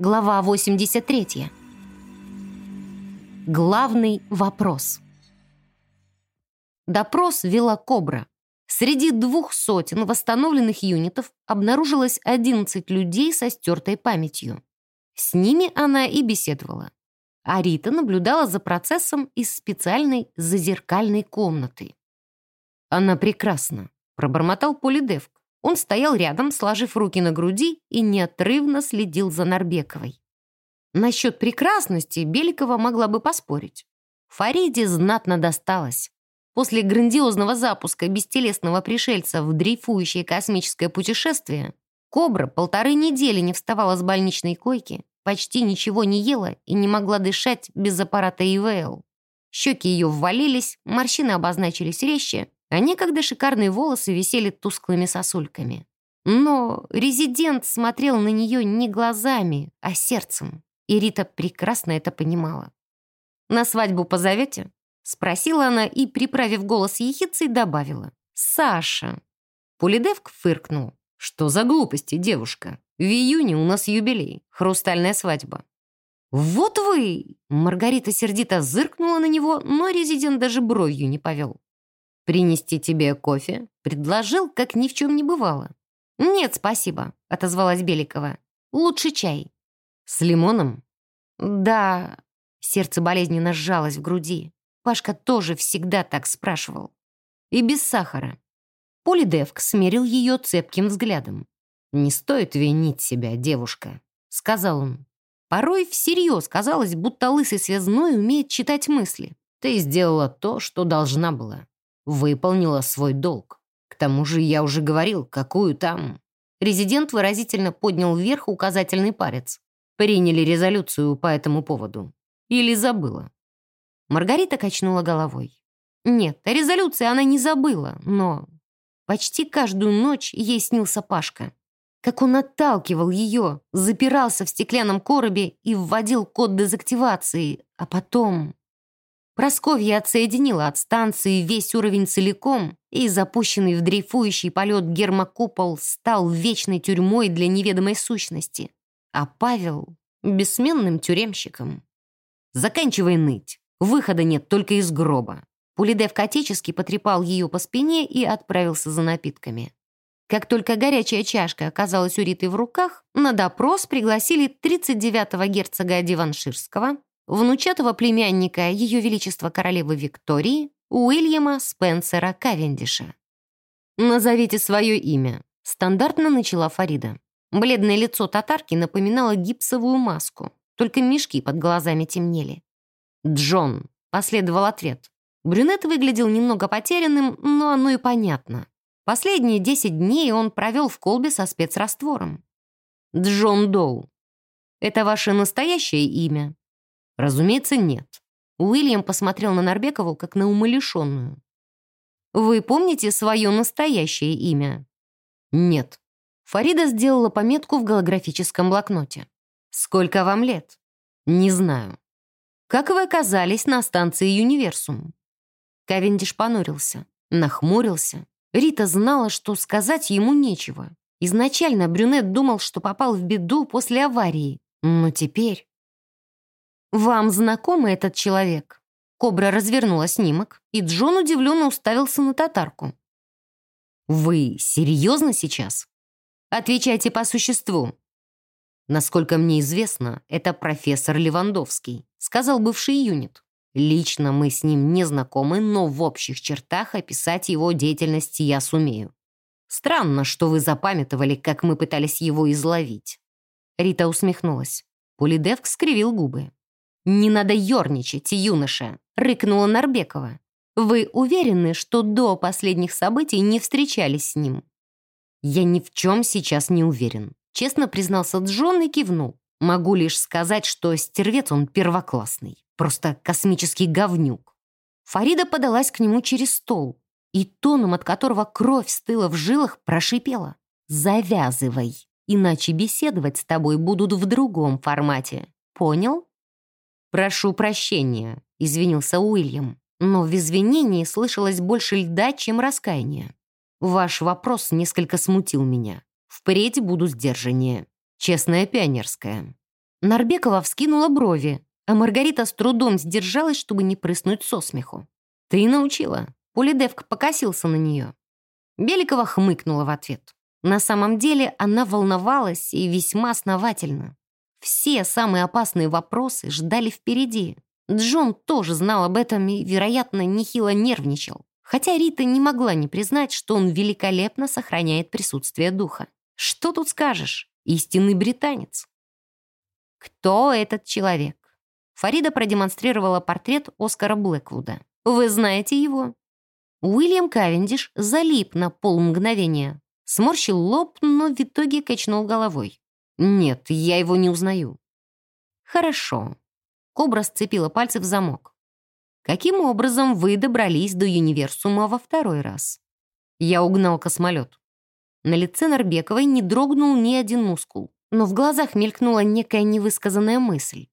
Глава 83. Главный вопрос. Допрос вела Кобра. Среди двух сотен восстановленных юнитов обнаружилось 11 людей со стертой памятью. С ними она и беседовала. А Рита наблюдала за процессом из специальной зазеркальной комнаты. «Она прекрасна», — пробормотал Полидевк. Он стоял рядом, сложив руки на груди и неотрывно следил за Нарбековой. Насчет прекрасности Беликова могла бы поспорить. Фариде знатно досталось. После грандиозного запуска бестелесного пришельца в дрейфующее космическое путешествие Кобра полторы недели не вставала с больничной койки, почти ничего не ела и не могла дышать без аппарата ИВЛ. Щеки ее ввалились, морщины обозначились резче, а некогда шикарные волосы висели тусклыми сосульками. Но резидент смотрел на нее не глазами, а сердцем, и Рита прекрасно это понимала. «На свадьбу позовете?» — спросила она и, приправив голос ехицей, добавила. «Саша». Пулидевк фыркнул. «Что за глупости, девушка? В июне у нас юбилей, хрустальная свадьба». «Вот вы!» Маргарита сердито зыркнула на него, но резидент даже бровью не повел. «Принести тебе кофе?» Предложил, как ни в чем не бывало. «Нет, спасибо», — отозвалась Беликова. «Лучше чай». «С лимоном?» «Да...» Сердце болезненно сжалось в груди. Пашка тоже всегда так спрашивал. «И без сахара». Полидевк смерил ее цепким взглядом. «Не стоит винить себя, девушка», — сказал он. Порой всерьез казалось, будто лысый связной умеет читать мысли. «Ты сделала то, что должна была выполнила свой долг. К тому же я уже говорил, какую там... Резидент выразительно поднял вверх указательный палец. Приняли резолюцию по этому поводу. Или забыла. Маргарита качнула головой. Нет, о резолюции она не забыла, но... Почти каждую ночь ей снился Пашка. Как он отталкивал ее, запирался в стеклянном коробе и вводил код дезактивации, а потом... Просковья отсоединила от станции весь уровень целиком, и запущенный в дрейфующий полет гермокупол стал вечной тюрьмой для неведомой сущности, а Павел — бессменным тюремщиком. «Заканчивай ныть. Выхода нет только из гроба». Пулидев отечески потрепал ее по спине и отправился за напитками. Как только горячая чашка оказалась у Риты в руках, на допрос пригласили 39-го герцога Диванширского, внучатого племянника Ее Величества Королевы Виктории Уильяма Спенсера Кавендиша. «Назовите свое имя», — стандартно начала Фарида. Бледное лицо татарки напоминало гипсовую маску, только мешки под глазами темнели. «Джон», — последовал ответ. Брюнет выглядел немного потерянным, но оно и понятно. Последние десять дней он провел в колбе со спецраствором. «Джон Доу. Это ваше настоящее имя?» Разумеется, нет. Уильям посмотрел на Нарбекову как на умалишенную. «Вы помните свое настоящее имя?» «Нет». Фарида сделала пометку в голографическом блокноте. «Сколько вам лет?» «Не знаю». «Как вы оказались на станции Юниверсум?» Кавендиш понурился, нахмурился. Рита знала, что сказать ему нечего. Изначально брюнет думал, что попал в беду после аварии. Но теперь... «Вам знаком этот человек?» Кобра развернула снимок, и Джон удивленно уставился на татарку. «Вы серьезно сейчас?» «Отвечайте по существу». «Насколько мне известно, это профессор Левандовский», сказал бывший юнит. «Лично мы с ним не знакомы, но в общих чертах описать его деятельность я сумею. Странно, что вы запамятовали, как мы пытались его изловить». Рита усмехнулась. Полидевк скривил губы. «Не надо ерничать, юноша», — рыкнула Нарбекова. «Вы уверены, что до последних событий не встречались с ним?» «Я ни в чем сейчас не уверен», — честно признался Джон и кивнул. «Могу лишь сказать, что стервец он первоклассный, просто космический говнюк». Фарида подалась к нему через стол и тоном, от которого кровь стыла в жилах, прошипела. «Завязывай, иначе беседовать с тобой будут в другом формате. Понял?» «Прошу прощения», — извинился Уильям. Но в извинении слышалось больше льда, чем раскаяния. «Ваш вопрос несколько смутил меня. Впредь буду сдержаннее. Честная пионерская». Нарбекова вскинула брови, а Маргарита с трудом сдержалась, чтобы не прыснуть со смеху. «Ты научила». Полидевк покосился на нее. Беликова хмыкнула в ответ. На самом деле она волновалась и весьма основательно. Все самые опасные вопросы ждали впереди. Джон тоже знал об этом и, вероятно, нехило нервничал. Хотя Рита не могла не признать, что он великолепно сохраняет присутствие духа. Что тут скажешь? Истинный британец. Кто этот человек? Фарида продемонстрировала портрет Оскара Блэквуда. Вы знаете его? Уильям Кавендиш залип на полмгновения. Сморщил лоб, но в итоге качнул головой. «Нет, я его не узнаю». «Хорошо». Кобра сцепила пальцы в замок. «Каким образом вы добрались до универсума во второй раз?» Я угнал космолет. На лице Нарбековой не дрогнул ни один мускул, но в глазах мелькнула некая невысказанная мысль.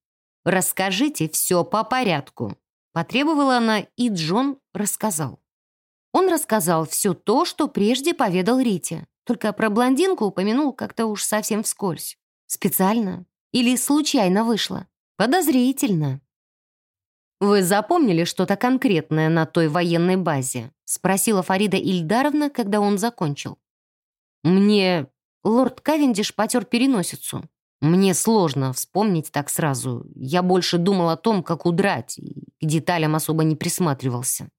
«Расскажите все по порядку», — потребовала она, и Джон рассказал. Он рассказал все то, что прежде поведал Рите, только про блондинку упомянул как-то уж совсем вскользь. Специально? Или случайно вышло? Подозрительно. «Вы запомнили что-то конкретное на той военной базе?» спросила Фарида Ильдаровна, когда он закончил. «Мне...» Лорд Кавендиш потер переносицу. «Мне сложно вспомнить так сразу. Я больше думал о том, как удрать, и к деталям особо не присматривался».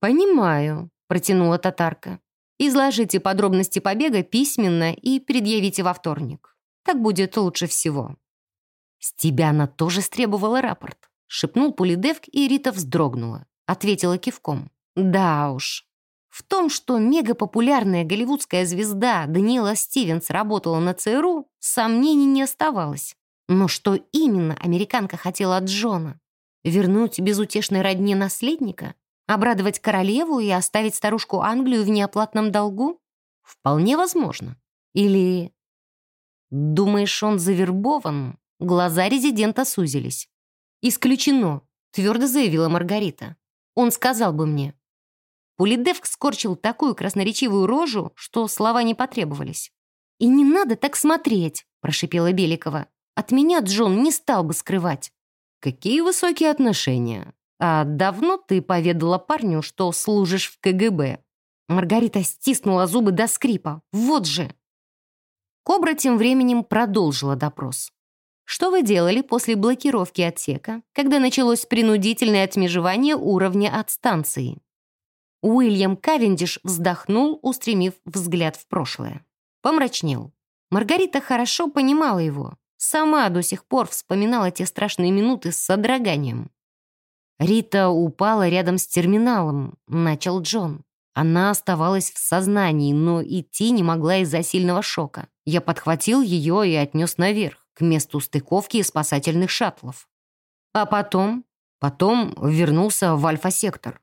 «Понимаю», — протянула татарка. Изложите подробности побега письменно и предъявите во вторник. Так будет лучше всего». «С тебя она тоже стребовала рапорт», — шепнул Полидевк, и Рита вздрогнула. Ответила кивком. «Да уж». В том, что мегапопулярная голливудская звезда Даниэла Стивенс работала на ЦРУ, сомнений не оставалось. Но что именно американка хотела от Джона? Вернуть безутешной родне наследника? Обрадовать королеву и оставить старушку Англию в неоплатном долгу? Вполне возможно. Или... Думаешь, он завербован? Глаза резидента сузились. «Исключено», — твердо заявила Маргарита. «Он сказал бы мне». Пулидевк скорчил такую красноречивую рожу, что слова не потребовались. «И не надо так смотреть», — прошипела Беликова. «От меня Джон не стал бы скрывать». «Какие высокие отношения», «А давно ты поведала парню, что служишь в КГБ?» Маргарита стиснула зубы до скрипа. «Вот же!» Кобра тем временем продолжила допрос. «Что вы делали после блокировки отсека, когда началось принудительное отмежевание уровня от станции?» Уильям Кавендиш вздохнул, устремив взгляд в прошлое. Помрачнел. Маргарита хорошо понимала его. Сама до сих пор вспоминала те страшные минуты с содроганием. Рита упала рядом с терминалом, начал Джон. Она оставалась в сознании, но идти не могла из-за сильного шока. Я подхватил ее и отнес наверх, к месту стыковки спасательных шаттлов. А потом... Потом вернулся в альфа-сектор.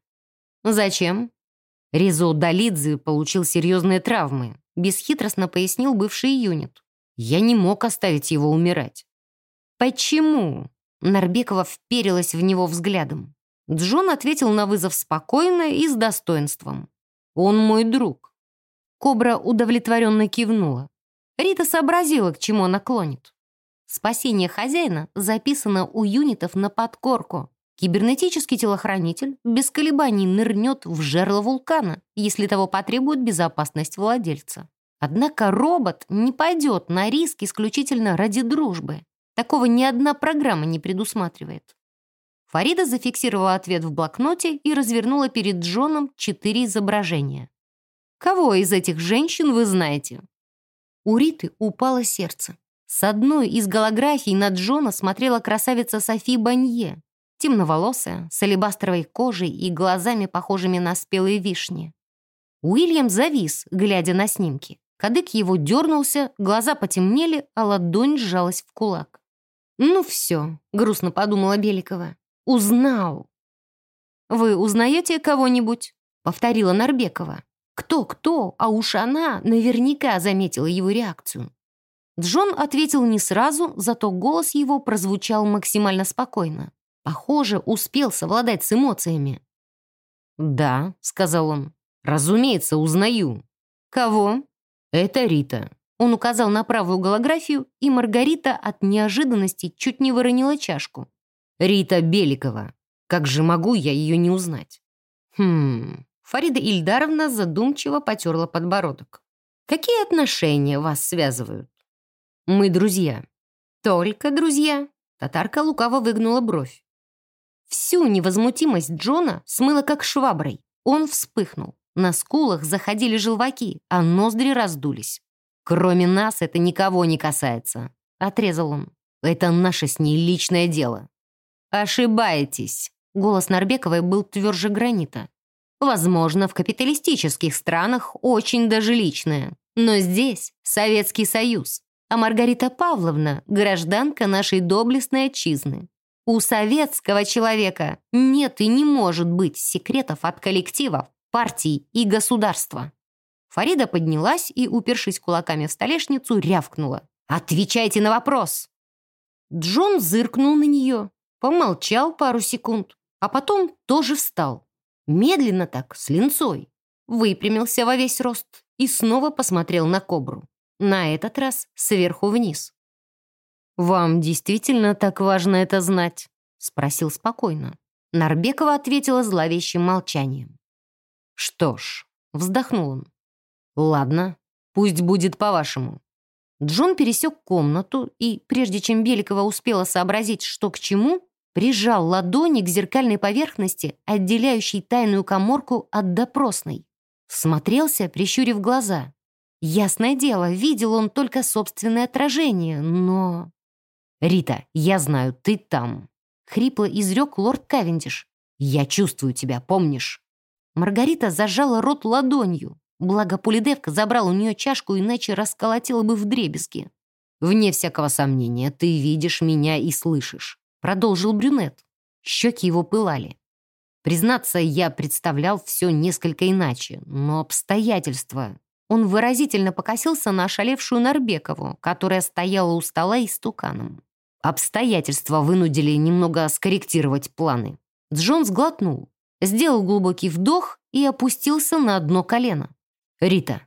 Зачем? Ризо Долидзе получил серьезные травмы, бесхитростно пояснил бывший юнит. Я не мог оставить его умирать. Почему? Нарбекова вперилась в него взглядом. Джон ответил на вызов спокойно и с достоинством. «Он мой друг». Кобра удовлетворенно кивнула. Рита сообразила, к чему она клонит. Спасение хозяина записано у юнитов на подкорку. Кибернетический телохранитель без колебаний нырнет в жерло вулкана, если того потребует безопасность владельца. Однако робот не пойдет на риск исключительно ради дружбы. Такого ни одна программа не предусматривает. Фарида зафиксировала ответ в блокноте и развернула перед Джоном четыре изображения. «Кого из этих женщин вы знаете?» У Риты упало сердце. С одной из голографий на Джона смотрела красавица Софи Банье, темноволосая, с алебастровой кожей и глазами, похожими на спелые вишни. Уильям завис, глядя на снимки. Кадык его дернулся, глаза потемнели, а ладонь сжалась в кулак. «Ну все», — грустно подумала Беликова. «Узнал». «Вы узнаете кого-нибудь?» — повторила Нарбекова. Кто-кто, а уж она наверняка заметила его реакцию. Джон ответил не сразу, зато голос его прозвучал максимально спокойно. Похоже, успел совладать с эмоциями. «Да», — сказал он, — «разумеется, узнаю». «Кого?» «Это Рита». Он указал на правую голографию, и Маргарита от неожиданности чуть не выронила чашку. «Рита Беликова. Как же могу я ее не узнать?» «Хм...» Фарида Ильдаровна задумчиво потерла подбородок. «Какие отношения вас связывают?» «Мы друзья». «Только друзья?» Татарка лукаво выгнула бровь. Всю невозмутимость Джона смыло как шваброй. Он вспыхнул. На скулах заходили желваки, а ноздри раздулись. «Кроме нас это никого не касается», — отрезал он. «Это наше с ней личное дело». «Ошибаетесь», — голос Нарбековой был тверже гранита. «Возможно, в капиталистических странах очень даже личное. Но здесь Советский Союз, а Маргарита Павловна — гражданка нашей доблестной отчизны. У советского человека нет и не может быть секретов от коллективов, партий и государства. Фарида поднялась и, упершись кулаками в столешницу, рявкнула. «Отвечайте на вопрос!» Джон зыркнул на нее, помолчал пару секунд, а потом тоже встал. Медленно так, с линцой. Выпрямился во весь рост и снова посмотрел на кобру. На этот раз сверху вниз. «Вам действительно так важно это знать?» — спросил спокойно. Нарбекова ответила зловещим молчанием. «Что ж», — вздохнул он. «Ладно, пусть будет по-вашему». Джон пересек комнату и, прежде чем Беликова успела сообразить, что к чему, прижал ладони к зеркальной поверхности, отделяющей тайную коморку от допросной. Смотрелся, прищурив глаза. Ясное дело, видел он только собственное отражение, но... «Рита, я знаю, ты там», — хрипло изрек лорд Кавендиш. «Я чувствую тебя, помнишь?» Маргарита зажала рот ладонью. Благо Пулидевка забрал у нее чашку, иначе расколотила бы в дребезги. «Вне всякого сомнения, ты видишь меня и слышишь», — продолжил брюнет. Щеки его пылали. Признаться, я представлял все несколько иначе, но обстоятельства... Он выразительно покосился на ошалевшую Нарбекову, которая стояла у стола и стуканом. Обстоятельства вынудили немного скорректировать планы. Джон сглотнул, сделал глубокий вдох и опустился на одно колено. «Рита,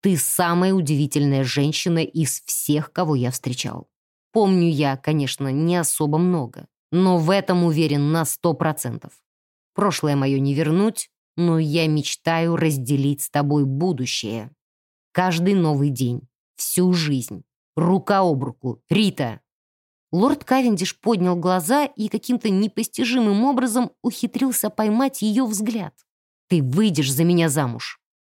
ты самая удивительная женщина из всех, кого я встречал. Помню я, конечно, не особо много, но в этом уверен на сто процентов. Прошлое мое не вернуть, но я мечтаю разделить с тобой будущее. Каждый новый день, всю жизнь, рука об руку. Рита, Лорд Кавендиш поднял глаза и каким-то непостижимым образом ухитрился поймать ее взгляд. «Ты выйдешь за меня замуж!»